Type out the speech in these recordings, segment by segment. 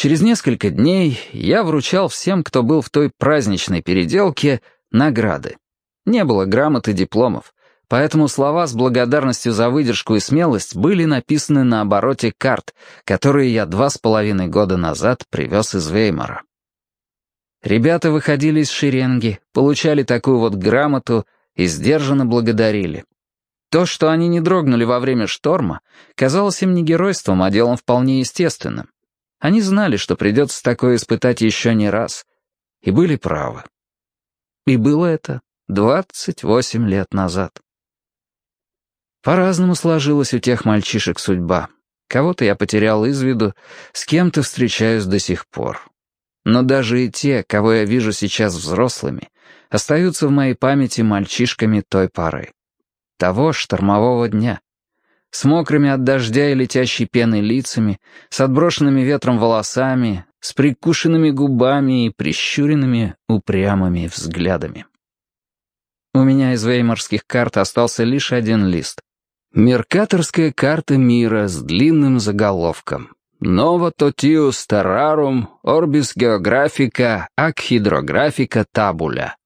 Через несколько дней я вручал всем, кто был в той праздничной переделке, награды. Не было грамот и дипломов, поэтому слова с благодарностью за выдержку и смелость были написаны на обороте карт, которые я два с половиной года назад привез из Веймара. Ребята выходили из шеренги, получали такую вот грамоту и сдержанно благодарили. То, что они не дрогнули во время шторма, казалось им не геройством, а делом вполне естественным. Они знали, что придется такое испытать еще не раз, и были правы. И было это 28 лет назад. По-разному сложилась у тех мальчишек судьба. Кого-то я потерял из виду, с кем-то встречаюсь до сих пор. Но даже и те, кого я вижу сейчас взрослыми, остаются в моей памяти мальчишками той поры. Того штормового дня. С мокрыми от дождя и летящей пеной лицами, с отброшенными ветром волосами, с прикушенными губами и прищуренными упрямыми взглядами. У меня из веймарских карт остался лишь один лист. Меркаторская карта мира с длинным заголовком «Novo totius terrarum orbis geographica ac hydrographica tabula».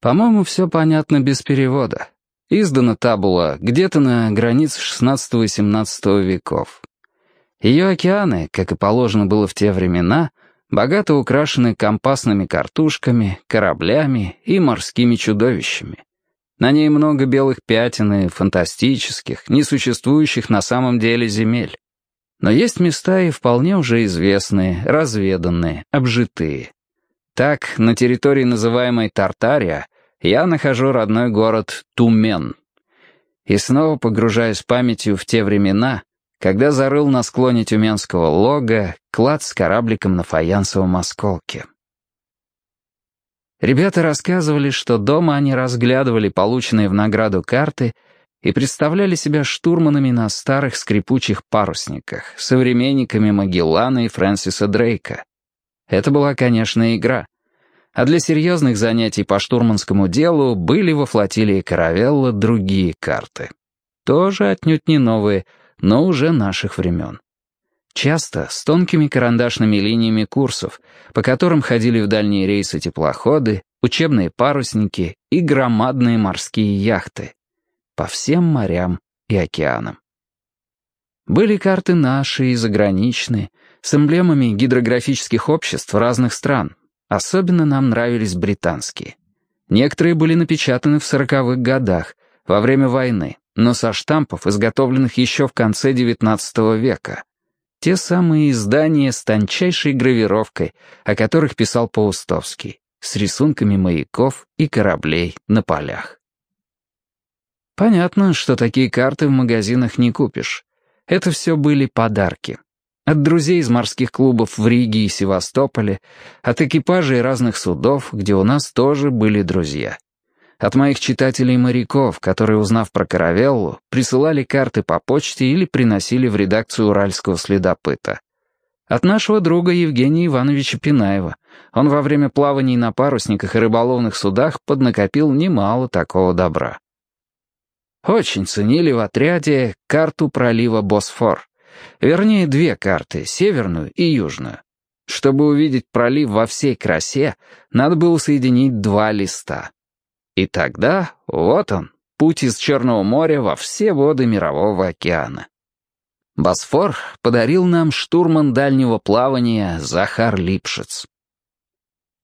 По-моему, все понятно без перевода. Издана табула где-то на границе XVI и XVII веков. Ее океаны, как и положено было в те времена, богато украшены компасными картушками, кораблями и морскими чудовищами. На ней много белых пятен и фантастических, несуществующих на самом деле земель. Но есть места и вполне уже известные, разведанные, обжитые. Так, на территории, называемой Тартария, я нахожу родной город Тумен. И снова погружаюсь памятью в те времена, когда зарыл на склоне Тюменского лога клад с корабликом на фаянсовом осколке. Ребята рассказывали, что дома они разглядывали полученные в награду карты и представляли себя штурманами на старых скрипучих парусниках, современниками Магеллана и Фрэнсиса Дрейка. Это была, конечно, игра. А для серьезных занятий по штурманскому делу были во флотилии Каравелла другие карты. Тоже отнюдь не новые, но уже наших времен. Часто с тонкими карандашными линиями курсов, по которым ходили в дальние рейсы теплоходы, учебные парусники и громадные морские яхты по всем морям и океанам. Были карты наши и заграничные, с эмблемами гидрографических обществ разных стран. Особенно нам нравились британские. Некоторые были напечатаны в сороковых годах, во время войны, но со штампов, изготовленных еще в конце XIX века. Те самые издания с тончайшей гравировкой, о которых писал Паустовский, с рисунками маяков и кораблей на полях. Понятно, что такие карты в магазинах не купишь. Это все были подарки. От друзей из морских клубов в Риге и Севастополе, от экипажей разных судов, где у нас тоже были друзья. От моих читателей-моряков, которые, узнав про каравеллу, присылали карты по почте или приносили в редакцию «Уральского следопыта». От нашего друга Евгения Ивановича Пинаева. Он во время плаваний на парусниках и рыболовных судах поднакопил немало такого добра. Очень ценили в отряде карту пролива Босфор. Вернее, две карты, северную и южную. Чтобы увидеть пролив во всей красе, надо было соединить два листа. И тогда, вот он, путь из Черного моря во все воды Мирового океана. Босфор подарил нам штурман дальнего плавания Захар Липшиц.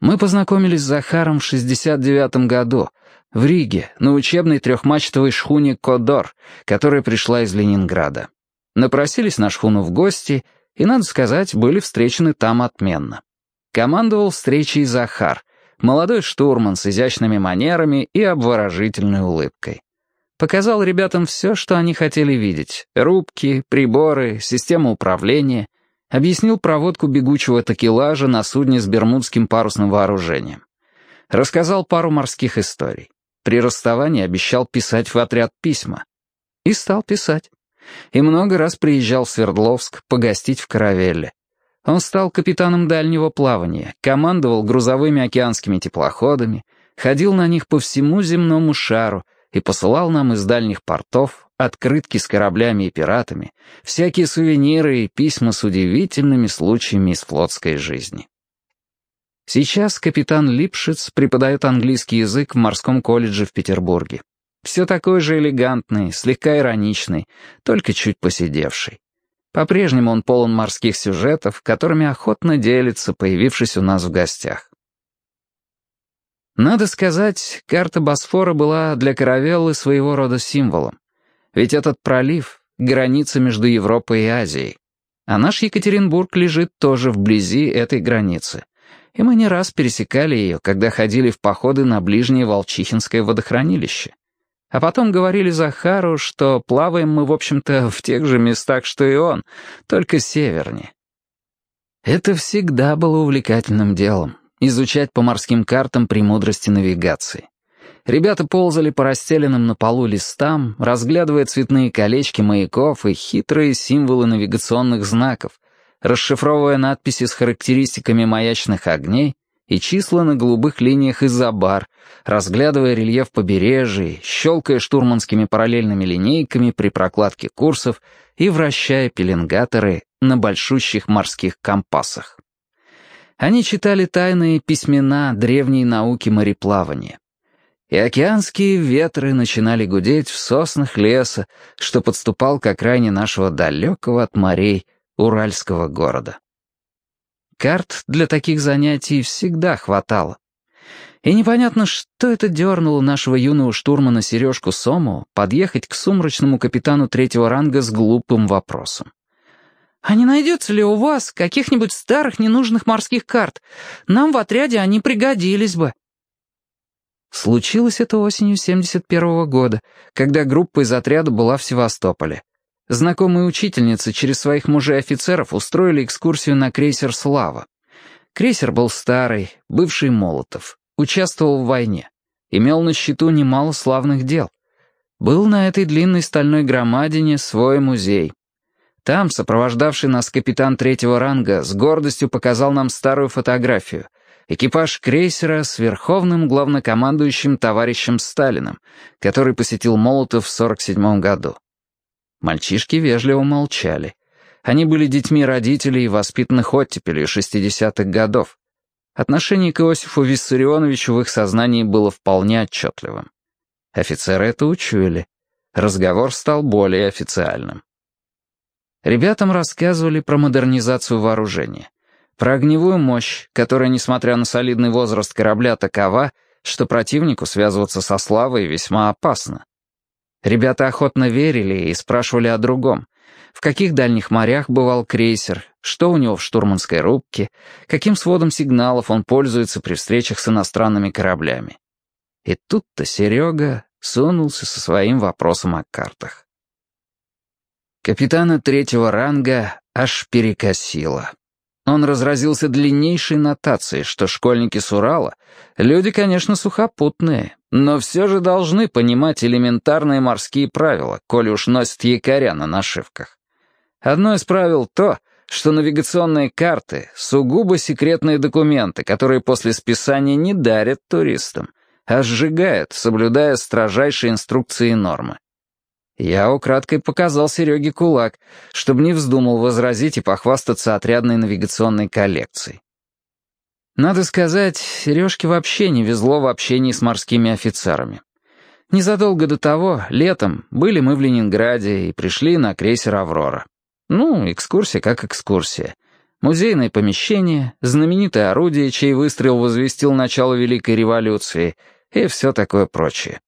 Мы познакомились с Захаром в 69 году в Риге на учебной трехмачтовой шхуне «Кодор», которая пришла из Ленинграда. Напросились на шхуну в гости, и, надо сказать, были встречены там отменно. Командовал встречей Захар, Молодой штурман с изящными манерами и обворожительной улыбкой. Показал ребятам все, что они хотели видеть. Рубки, приборы, систему управления. Объяснил проводку бегучего такелажа на судне с бермудским парусным вооружением. Рассказал пару морских историй. При расставании обещал писать в отряд письма. И стал писать. И много раз приезжал в Свердловск погостить в Каравелле. Он стал капитаном дальнего плавания, командовал грузовыми океанскими теплоходами, ходил на них по всему земному шару и посылал нам из дальних портов открытки с кораблями и пиратами, всякие сувениры и письма с удивительными случаями из флотской жизни. Сейчас капитан Липшиц преподает английский язык в морском колледже в Петербурге. Все такой же элегантный, слегка ироничный, только чуть посидевший. По-прежнему он полон морских сюжетов, которыми охотно делится, появившись у нас в гостях. Надо сказать, карта Босфора была для Каравеллы своего рода символом. Ведь этот пролив — граница между Европой и Азией. А наш Екатеринбург лежит тоже вблизи этой границы. И мы не раз пересекали ее, когда ходили в походы на ближнее Волчихинское водохранилище. А потом говорили Захару, что плаваем мы, в общем-то, в тех же местах, что и он, только севернее. Это всегда было увлекательным делом — изучать по морским картам премудрости навигации. Ребята ползали по расстеленным на полу листам, разглядывая цветные колечки маяков и хитрые символы навигационных знаков, расшифровывая надписи с характеристиками маячных огней и числа на голубых линиях из-за бар, разглядывая рельеф побережья, щелкая штурманскими параллельными линейками при прокладке курсов и вращая пеленгаторы на большущих морских компасах. Они читали тайные письмена древней науки мореплавания. И океанские ветры начинали гудеть в соснах леса, что подступал к окраине нашего далекого от морей уральского города. Карт для таких занятий всегда хватало. И непонятно, что это дернуло нашего юного штурмана Сережку Сому подъехать к сумрачному капитану третьего ранга с глупым вопросом. «А не найдется ли у вас каких-нибудь старых ненужных морских карт? Нам в отряде они пригодились бы». Случилось это осенью 71 -го года, когда группа из отряда была в Севастополе. Знакомые учительницы через своих мужей-офицеров устроили экскурсию на крейсер «Слава». Крейсер был старый, бывший Молотов, участвовал в войне, имел на счету немало славных дел. Был на этой длинной стальной громадине свой музей. Там сопровождавший нас капитан третьего ранга с гордостью показал нам старую фотографию. Экипаж крейсера с верховным главнокомандующим товарищем Сталиным, который посетил Молотов в 47 году. Мальчишки вежливо молчали. Они были детьми родителей, воспитанных оттепелью 60-х годов. Отношение к Иосифу Виссарионовичу в их сознании было вполне отчетливым. Офицеры это учуяли. Разговор стал более официальным. Ребятам рассказывали про модернизацию вооружения, про огневую мощь, которая, несмотря на солидный возраст корабля, такова, что противнику связываться со славой весьма опасно. Ребята охотно верили и спрашивали о другом. В каких дальних морях бывал крейсер, что у него в штурманской рубке, каким сводом сигналов он пользуется при встречах с иностранными кораблями. И тут-то Серега сунулся со своим вопросом о картах. Капитана третьего ранга аж перекосило. Он разразился длиннейшей нотацией, что школьники с Урала — люди, конечно, сухопутные, но все же должны понимать элементарные морские правила, коли уж носят якоря на нашивках. Одно из правил то, что навигационные карты — сугубо секретные документы, которые после списания не дарят туристам, а сжигают, соблюдая строжайшие инструкции и нормы. Я украдкой показал Сереге кулак, чтобы не вздумал возразить и похвастаться отрядной навигационной коллекцией. Надо сказать, Сережке вообще не везло в общении с морскими офицерами. Незадолго до того, летом, были мы в Ленинграде и пришли на крейсер «Аврора». Ну, экскурсия как экскурсия. Музейное помещение, знаменитое орудие, чей выстрел возвестил начало Великой революции, и все такое прочее.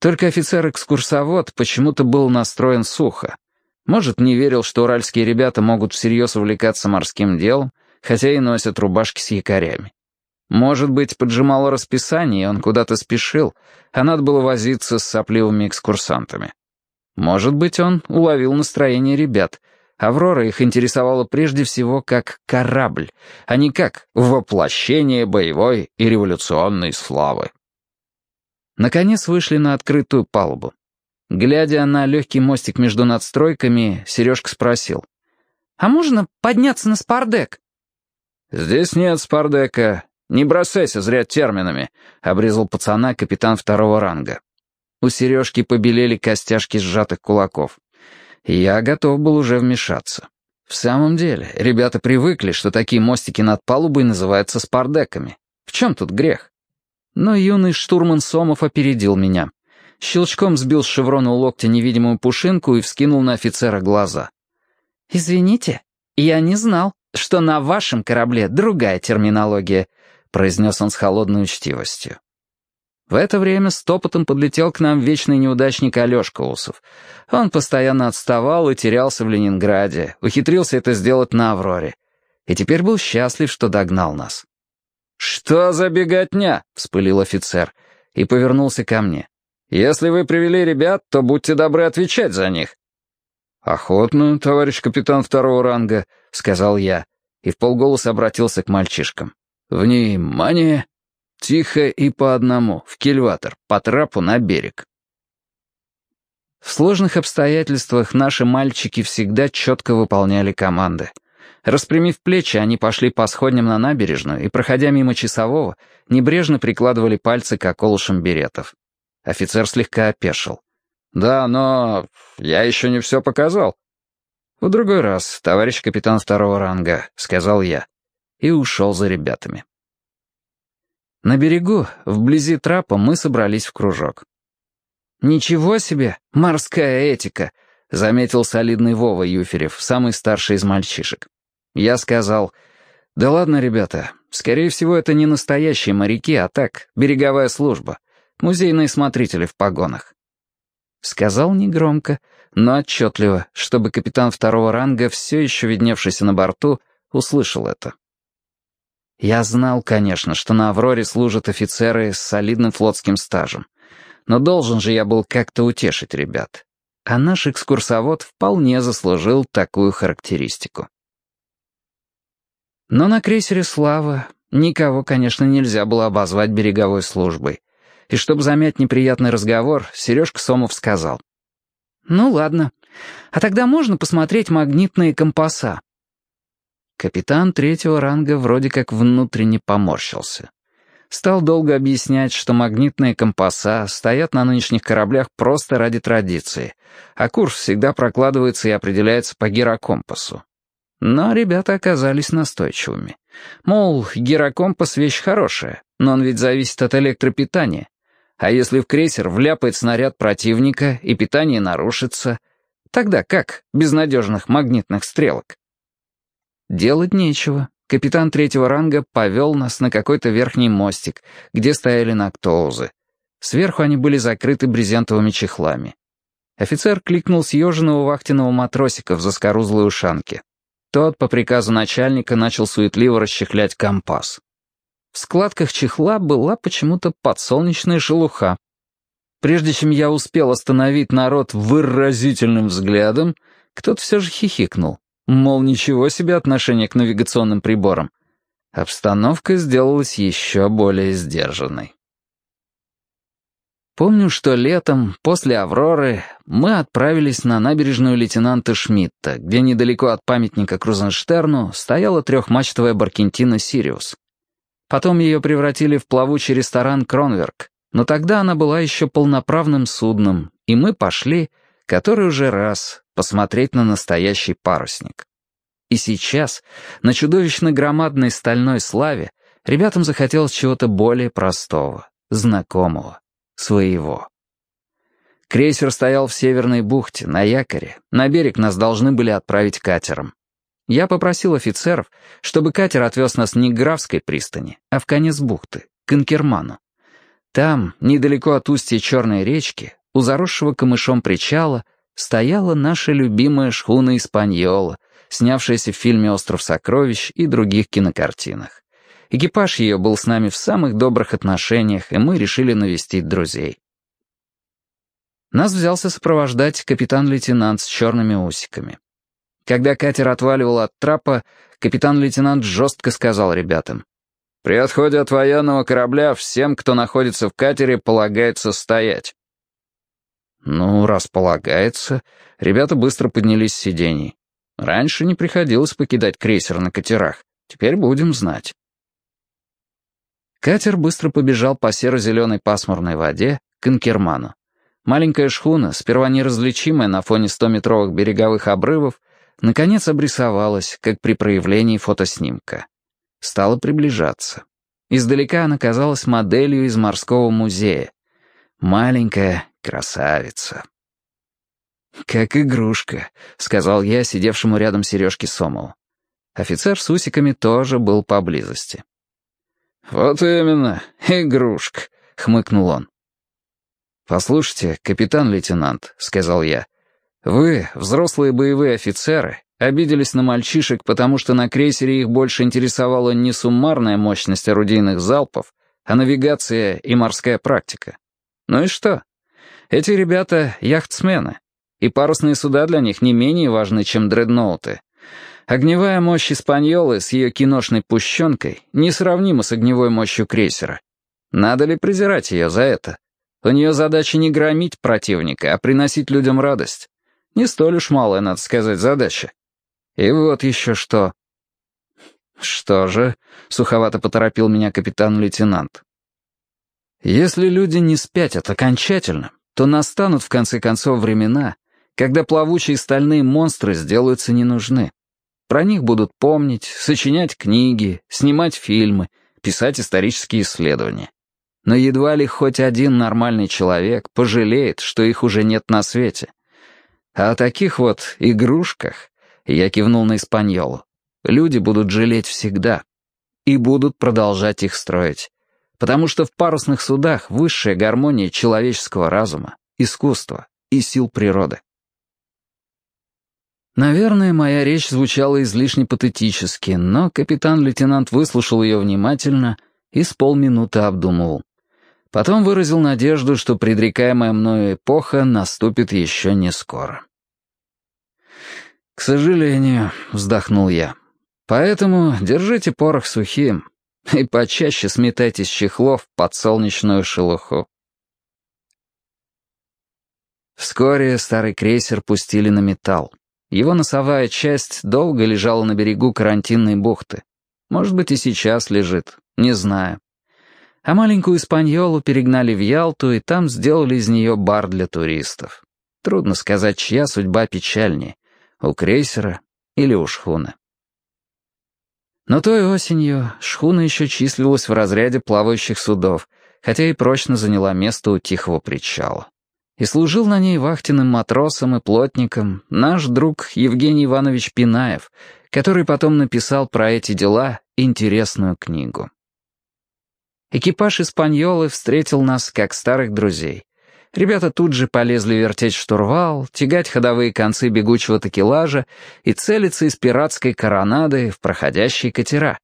Только офицер-экскурсовод почему-то был настроен сухо. Может, не верил, что уральские ребята могут всерьез увлекаться морским делом, хотя и носят рубашки с якорями. Может быть, поджимало расписание, и он куда-то спешил, а надо было возиться с сопливыми экскурсантами. Может быть, он уловил настроение ребят. Аврора их интересовала прежде всего как корабль, а не как воплощение боевой и революционной славы. Наконец вышли на открытую палубу. Глядя на легкий мостик между надстройками, Сережка спросил. «А можно подняться на спардек?» «Здесь нет спардека. Не бросайся зря терминами», — обрезал пацана капитан второго ранга. У Сережки побелели костяшки сжатых кулаков. Я готов был уже вмешаться. В самом деле, ребята привыкли, что такие мостики над палубой называются спардеками. В чем тут грех? Но юный штурман Сомов опередил меня. Щелчком сбил с шеврона у локтя невидимую пушинку и вскинул на офицера глаза. «Извините, я не знал, что на вашем корабле другая терминология», произнес он с холодной учтивостью. В это время стопотом подлетел к нам вечный неудачник Алешка Усов. Он постоянно отставал и терялся в Ленинграде, ухитрился это сделать на «Авроре». И теперь был счастлив, что догнал нас. «Что за беготня?» — вспылил офицер и повернулся ко мне. «Если вы привели ребят, то будьте добры отвечать за них». «Охотно, товарищ капитан второго ранга», — сказал я, и в полголоса обратился к мальчишкам. «Внимание! Тихо и по одному, в кильватор, по трапу на берег». В сложных обстоятельствах наши мальчики всегда четко выполняли команды. Распрямив плечи, они пошли по сходням на набережную и, проходя мимо часового, небрежно прикладывали пальцы к околышам беретов. Офицер слегка опешил. «Да, но я еще не все показал». «В другой раз, товарищ капитан второго ранга», — сказал я, и ушел за ребятами. На берегу, вблизи трапа, мы собрались в кружок. «Ничего себе, морская этика», — заметил солидный Вова Юферев, самый старший из мальчишек. Я сказал, «Да ладно, ребята, скорее всего, это не настоящие моряки, а так, береговая служба, музейные смотрители в погонах». Сказал негромко, но отчетливо, чтобы капитан второго ранга, все еще видневшийся на борту, услышал это. Я знал, конечно, что на «Авроре» служат офицеры с солидным флотским стажем. Но должен же я был как-то утешить ребят. А наш экскурсовод вполне заслужил такую характеристику. Но на крейсере «Слава» никого, конечно, нельзя было обозвать береговой службой. И чтобы замять неприятный разговор, Сережка Сомов сказал. «Ну ладно, а тогда можно посмотреть магнитные компаса?» Капитан третьего ранга вроде как внутренне поморщился. Стал долго объяснять, что магнитные компаса стоят на нынешних кораблях просто ради традиции, а курс всегда прокладывается и определяется по гирокомпасу. Но ребята оказались настойчивыми. Мол, гирокомпас — вещь хорошая, но он ведь зависит от электропитания. А если в крейсер вляпает снаряд противника и питание нарушится, тогда как без надежных магнитных стрелок? Делать нечего. Капитан третьего ранга повел нас на какой-то верхний мостик, где стояли нактоузы. Сверху они были закрыты брезентовыми чехлами. Офицер кликнул съеженного вахтенного матросика в заскорузлой ушанке. Тот, по приказу начальника, начал суетливо расчехлять компас. В складках чехла была почему-то подсолнечная шелуха. Прежде чем я успел остановить народ выразительным взглядом, кто-то все же хихикнул. Мол, ничего себе отношение к навигационным приборам. Обстановка сделалась еще более сдержанной. Помню, что летом, после «Авроры», мы отправились на набережную лейтенанта Шмидта, где недалеко от памятника Крузенштерну стояла трехмачтовая баркентина «Сириус». Потом ее превратили в плавучий ресторан «Кронверк», но тогда она была еще полноправным судном, и мы пошли, который уже раз, посмотреть на настоящий парусник. И сейчас, на чудовищно громадной стальной славе, ребятам захотелось чего-то более простого, знакомого, своего. Крейсер стоял в Северной бухте, на якоре. На берег нас должны были отправить катером. Я попросил офицеров, чтобы катер отвез нас не к Графской пристани, а в конец бухты, к Инкерману. Там, недалеко от устья Черной речки, у заросшего камышом причала, стояла наша любимая шхуна «Испаньола», снявшаяся в фильме «Остров сокровищ» и других кинокартинах. Экипаж ее был с нами в самых добрых отношениях, и мы решили навестить друзей. Нас взялся сопровождать капитан-лейтенант с черными усиками. Когда катер отваливал от трапа, капитан-лейтенант жестко сказал ребятам, «При отходе от военного корабля всем, кто находится в катере, полагается стоять». Ну, располагается. Ребята быстро поднялись с сидений. Раньше не приходилось покидать крейсер на катерах. Теперь будем знать. Катер быстро побежал по серо-зеленой пасмурной воде к Инкерману. Маленькая шхуна, сперва неразличимая на фоне стометровых береговых обрывов, наконец обрисовалась, как при проявлении фотоснимка. Стала приближаться. Издалека она казалась моделью из морского музея. Маленькая красавица. «Как игрушка», — сказал я сидевшему рядом Сережке Сомову. Офицер с усиками тоже был поблизости. «Вот именно, игрушка», — хмыкнул он. «Послушайте, капитан-лейтенант», — сказал я, — «вы, взрослые боевые офицеры, обиделись на мальчишек, потому что на крейсере их больше интересовала не суммарная мощность орудийных залпов, а навигация и морская практика. Ну и что? Эти ребята — яхтсмены, и парусные суда для них не менее важны, чем дредноуты. Огневая мощь Испаньолы с ее киношной пущенкой несравнима с огневой мощью крейсера. Надо ли презирать ее за это? У нее задача не громить противника, а приносить людям радость. Не столь уж малая, надо сказать, задача. И вот еще что. «Что же?» — суховато поторопил меня капитан-лейтенант. «Если люди не спятят окончательно, то настанут в конце концов времена, когда плавучие стальные монстры сделаются не нужны. Про них будут помнить, сочинять книги, снимать фильмы, писать исторические исследования. Но едва ли хоть один нормальный человек пожалеет, что их уже нет на свете. А о таких вот игрушках я кивнул на Испаньолу. Люди будут жалеть всегда. И будут продолжать их строить. Потому что в парусных судах высшая гармония человеческого разума, искусства и сил природы. Наверное, моя речь звучала излишне патетически, но капитан-лейтенант выслушал ее внимательно и с полминуты обдумывал. Потом выразил надежду, что предрекаемая мною эпоха наступит еще не скоро. «К сожалению», — вздохнул я. «Поэтому держите порох сухим и почаще сметайте с чехлов под солнечную шелуху». Вскоре старый крейсер пустили на металл. Его носовая часть долго лежала на берегу карантинной бухты. Может быть, и сейчас лежит, не знаю. А маленькую Испаньолу перегнали в Ялту, и там сделали из нее бар для туристов. Трудно сказать, чья судьба печальнее у крейсера или у шхуны. Но той осенью шхуна еще числилась в разряде плавающих судов, хотя и прочно заняла место у тихого причала. И служил на ней вахтенным матросом и плотником наш друг Евгений Иванович Пинаев, который потом написал про эти дела интересную книгу. Экипаж «Испаньолы» встретил нас как старых друзей. Ребята тут же полезли вертеть штурвал, тягать ходовые концы бегучего такелажа и целиться из пиратской коронады в проходящие катера.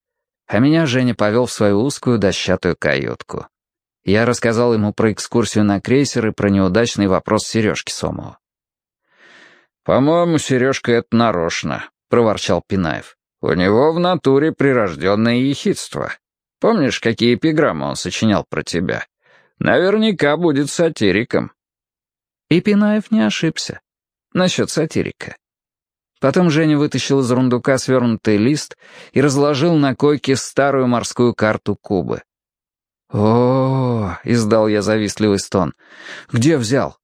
А меня Женя повел в свою узкую дощатую каютку. Я рассказал ему про экскурсию на крейсер и про неудачный вопрос Сережки Сомова. «По-моему, Сережка это нарочно», — проворчал Пинаев. «У него в натуре прирожденное ехидство. Помнишь, какие эпиграммы он сочинял про тебя?» Наверняка будет сатириком. И Пинаев не ошибся. Насчет сатирика. Потом Женя вытащил из рундука свернутый лист и разложил на койке старую морскую карту Кубы. «О, — издал я завистливый стон, — где взял?»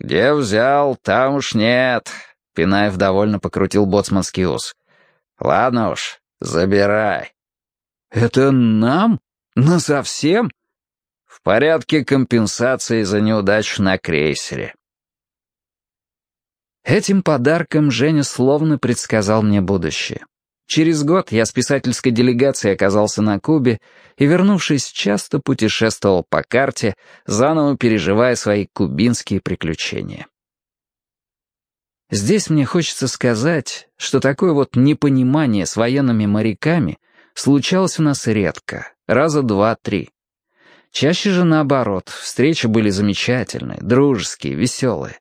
«Где взял, там уж нет», — Пинаев довольно покрутил боцманский ус. «Ладно уж, забирай». «Это нам? Насовсем?» В порядке компенсации за неудачу на крейсере. Этим подарком Женя словно предсказал мне будущее. Через год я с писательской делегацией оказался на Кубе и, вернувшись, часто путешествовал по карте, заново переживая свои кубинские приключения. Здесь мне хочется сказать, что такое вот непонимание с военными моряками случалось у нас редко, раза два-три. Чаще же наоборот, встречи были замечательные, дружеские, веселые.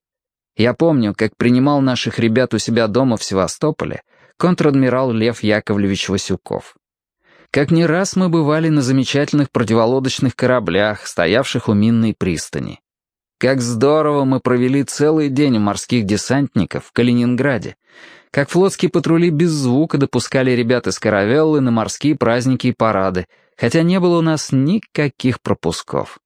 Я помню, как принимал наших ребят у себя дома в Севастополе контр-адмирал Лев Яковлевич Васюков. Как не раз мы бывали на замечательных противолодочных кораблях, стоявших у минной пристани. Как здорово мы провели целый день у морских десантников в Калининграде. Как флотские патрули без звука допускали ребят из каравеллы на морские праздники и парады, хотя не было у нас никаких пропусков.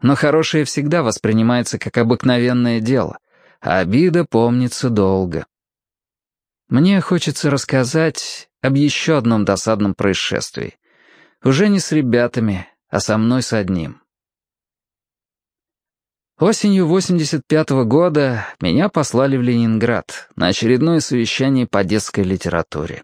Но хорошее всегда воспринимается как обыкновенное дело, а обида помнится долго. Мне хочется рассказать об еще одном досадном происшествии. Уже не с ребятами, а со мной с одним. Осенью 85 -го года меня послали в Ленинград на очередное совещание по детской литературе.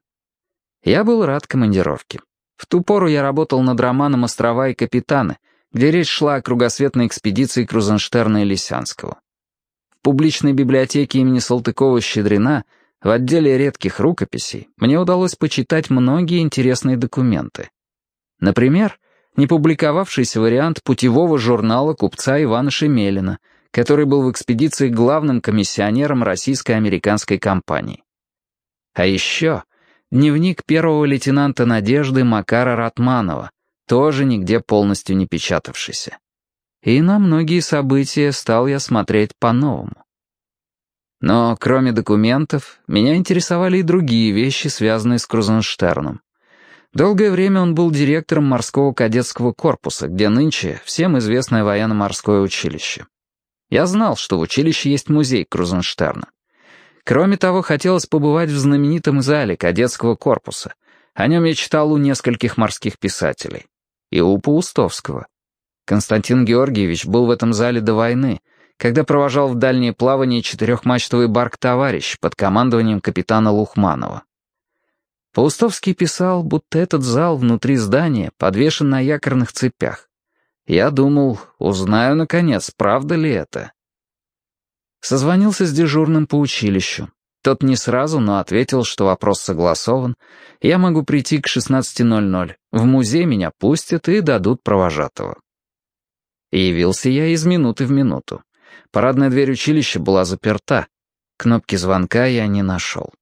Я был рад командировке. В ту пору я работал над романом «Острова и капитаны», где речь шла о кругосветной экспедиции Крузенштерна и Лисянского. В публичной библиотеке имени Салтыкова-Щедрина в отделе редких рукописей мне удалось почитать многие интересные документы. Например, не публиковавшийся вариант путевого журнала купца Ивана Шемелина, который был в экспедиции главным комиссионером российско-американской компании. А еще дневник первого лейтенанта Надежды Макара Ратманова, тоже нигде полностью не печатавшийся. И на многие события стал я смотреть по-новому. Но кроме документов, меня интересовали и другие вещи, связанные с Крузенштерном. Долгое время он был директором морского кадетского корпуса, где нынче всем известное военно-морское училище. Я знал, что в училище есть музей Крузенштерна. Кроме того, хотелось побывать в знаменитом зале кадетского корпуса. О нем я читал у нескольких морских писателей. И у Паустовского. Константин Георгиевич был в этом зале до войны, когда провожал в дальнее плавание четырехмачтовый барк-товарищ под командованием капитана Лухманова. Паустовский писал, будто этот зал внутри здания подвешен на якорных цепях. Я думал, узнаю, наконец, правда ли это. Созвонился с дежурным по училищу. Тот не сразу, но ответил, что вопрос согласован. Я могу прийти к 16.00. В музей меня пустят и дадут провожатого. Явился я из минуты в минуту. Парадная дверь училища была заперта. Кнопки звонка я не нашел.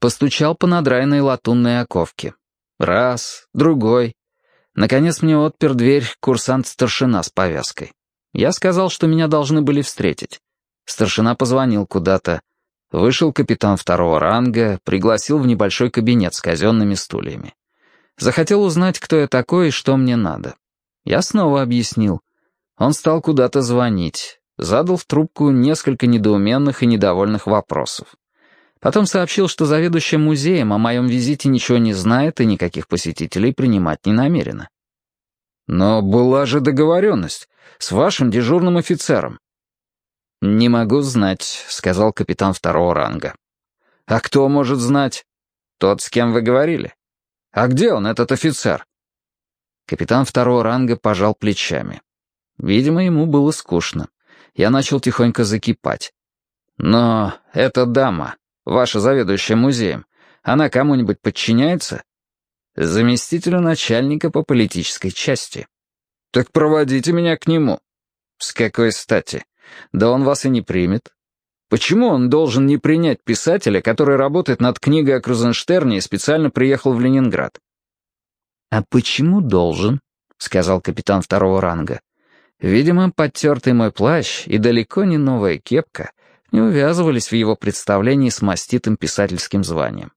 Постучал по надраенной латунной оковке. Раз, другой. Наконец мне отпер дверь курсант-старшина с повязкой. Я сказал, что меня должны были встретить. Старшина позвонил куда-то. Вышел капитан второго ранга, пригласил в небольшой кабинет с казенными стульями. Захотел узнать, кто я такой и что мне надо. Я снова объяснил. Он стал куда-то звонить. Задал в трубку несколько недоуменных и недовольных вопросов. Потом сообщил, что заведующая музеем о моем визите ничего не знает и никаких посетителей принимать не намерена. «Но была же договоренность с вашим дежурным офицером». «Не могу знать», — сказал капитан второго ранга. «А кто может знать?» «Тот, с кем вы говорили». «А где он, этот офицер?» Капитан второго ранга пожал плечами. Видимо, ему было скучно. Я начал тихонько закипать. «Но эта дама, ваша заведующая музеем, она кому-нибудь подчиняется?» «Заместителю начальника по политической части». «Так проводите меня к нему». «С какой стати? Да он вас и не примет». «Почему он должен не принять писателя, который работает над книгой о Крузенштерне и специально приехал в Ленинград?» «А почему должен?» — сказал капитан второго ранга. Видимо, подтертый мой плащ и далеко не новая кепка не увязывались в его представлении с маститым писательским званием.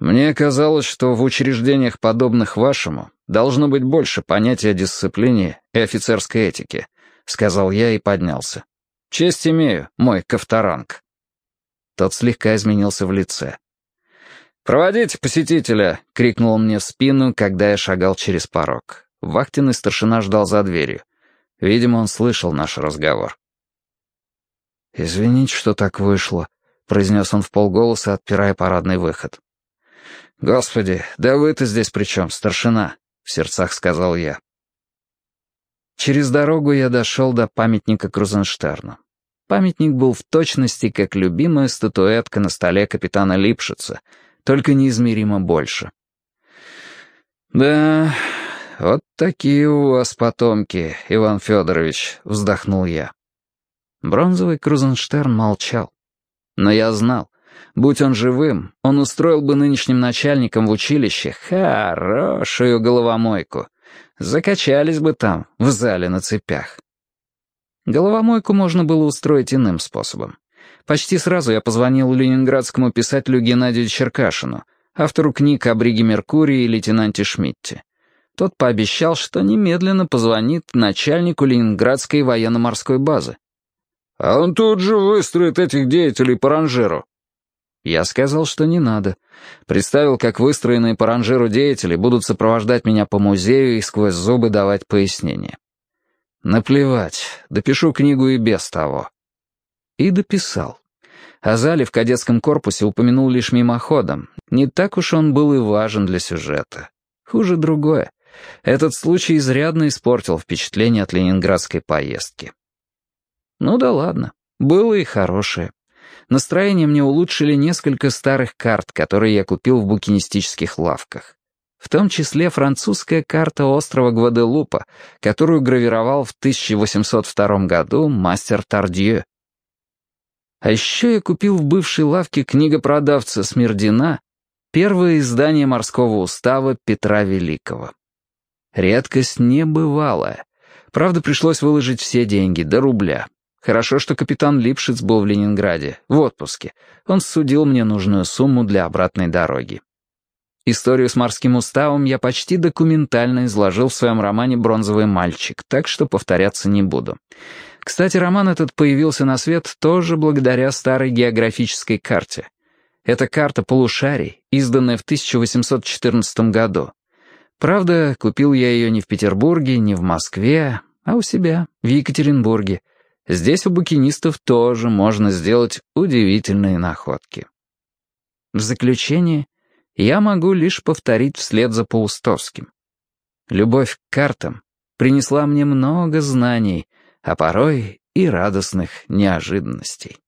«Мне казалось, что в учреждениях, подобных вашему, должно быть больше понятия дисциплине и офицерской этике», — сказал я и поднялся. «Честь имею, мой ковторанг». Тот слегка изменился в лице. «Проводите посетителя!» — крикнул он мне в спину, когда я шагал через порог. Вахтенный старшина ждал за дверью. Видимо, он слышал наш разговор. «Извините, что так вышло», — произнес он в полголоса, отпирая парадный выход. «Господи, да вы-то здесь при чем, старшина?» — в сердцах сказал я. Через дорогу я дошел до памятника Крузенштерну. Памятник был в точности, как любимая статуэтка на столе капитана Липшица, только неизмеримо больше. «Да, вот такие у вас потомки, Иван Федорович», — вздохнул я. Бронзовый Крузенштерн молчал. Но я знал, будь он живым, он устроил бы нынешним начальникам в училище хорошую головомойку. Закачались бы там, в зале на цепях. Головомойку можно было устроить иным способом. Почти сразу я позвонил ленинградскому писателю Геннадию Черкашину, автору книг о Бриге Меркурии и лейтенанте Шмидте. Тот пообещал, что немедленно позвонит начальнику Ленинградской военно-морской базы. «А он тут же выстроит этих деятелей по ранжиру». Я сказал, что не надо. Представил, как выстроенные по ранжиру деятели будут сопровождать меня по музею и сквозь зубы давать пояснения. Наплевать, допишу книгу и без того. И дописал. О зале в кадетском корпусе упомянул лишь мимоходом. Не так уж он был и важен для сюжета. Хуже другое. Этот случай изрядно испортил впечатление от ленинградской поездки. Ну да ладно, было и хорошее. Настроение мне улучшили несколько старых карт, которые я купил в букинистических лавках. В том числе французская карта острова Гваделупа, которую гравировал в 1802 году мастер Тардье. А еще я купил в бывшей лавке книгопродавца Смердина первое издание морского устава Петра Великого. Редкость небывалая. Правда, пришлось выложить все деньги, до рубля. Хорошо, что капитан Липшиц был в Ленинграде, в отпуске. Он судил мне нужную сумму для обратной дороги. Историю с морским уставом я почти документально изложил в своем романе «Бронзовый мальчик», так что повторяться не буду. Кстати, роман этот появился на свет тоже благодаря старой географической карте. Это карта полушарий, изданная в 1814 году. Правда, купил я ее не в Петербурге, не в Москве, а у себя, в Екатеринбурге. Здесь у букинистов тоже можно сделать удивительные находки. В заключение я могу лишь повторить вслед за Паустовским. Любовь к картам принесла мне много знаний, а порой и радостных неожиданностей.